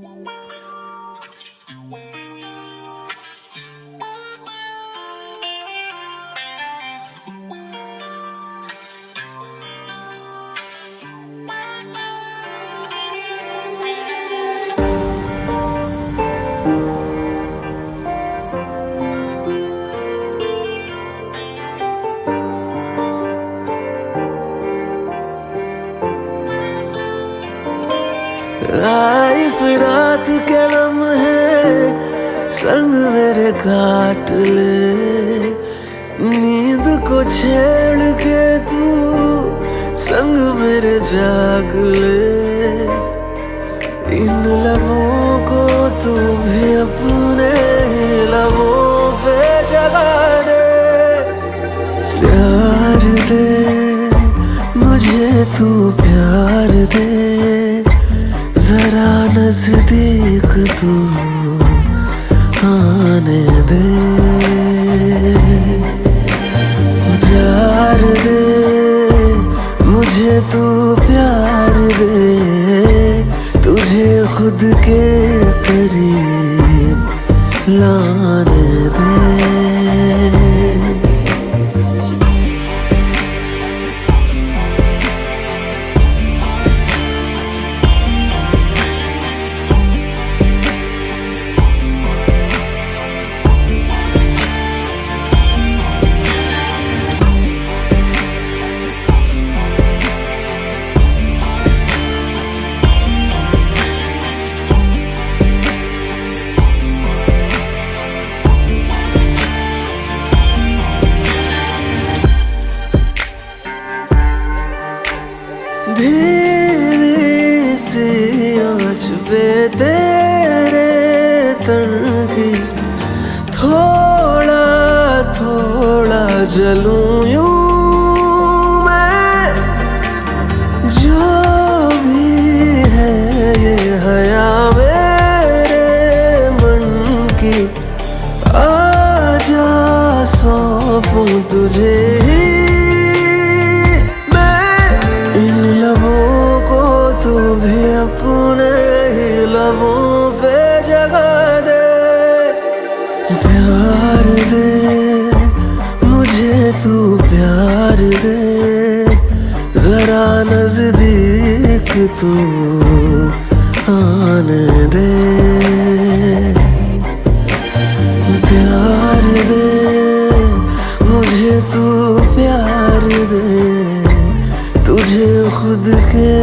Bye. काट ले। नींद को छेड़ के तू संग मेरे जाग ले। इन लबों को तू भी अपने लबों पे जगा दे। प्यार दे, मुझे तू प्यार दे। जरा नज़दीक तू। आने दे प्यार दे मुझे तू प्यार दे तुझे खुद के करीब लाने दे। जलूं यूँ मैं, जो भी है ये हया मेरे मन की आजा सौंपूं तुझे ही। लबों को भी अपने ही लबों दे, प्यार दे। प्यार दे, जरा नज़दीक तू आने दे। प्यार दे, मुझे तू प्यार दे, तुझे खुद के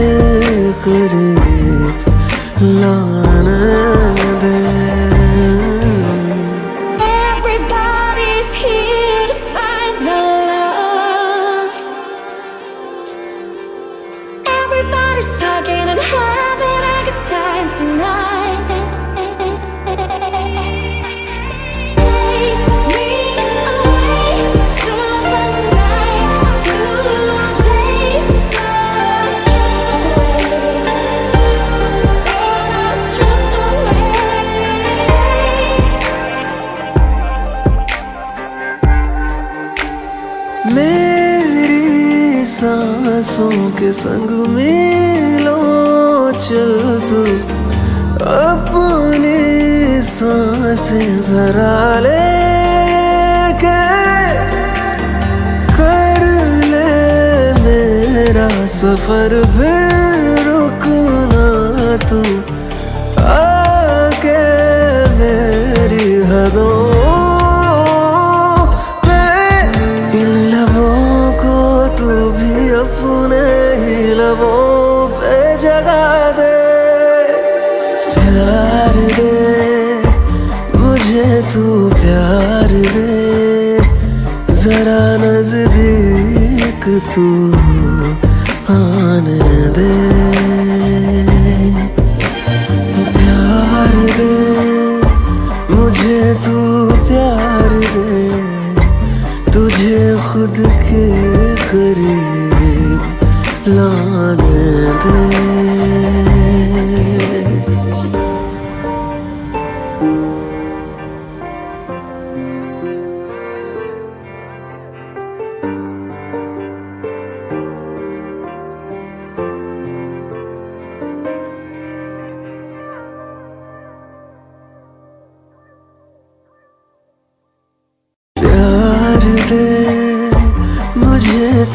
सांसों के संग मिलो, चल तू अपनी साँसें जरा ले के कर ले मेरा सफ़र, फिर रुकना तू आके मेरी हदों जरा नज़दीक तू आने दे। प्यार दे, मुझे तू प्यार दे। तुझे खुद के करीब लाने दे।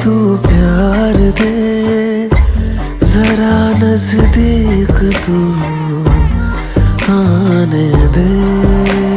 तू प्यार दे जरा नज़दीक तू आने दे।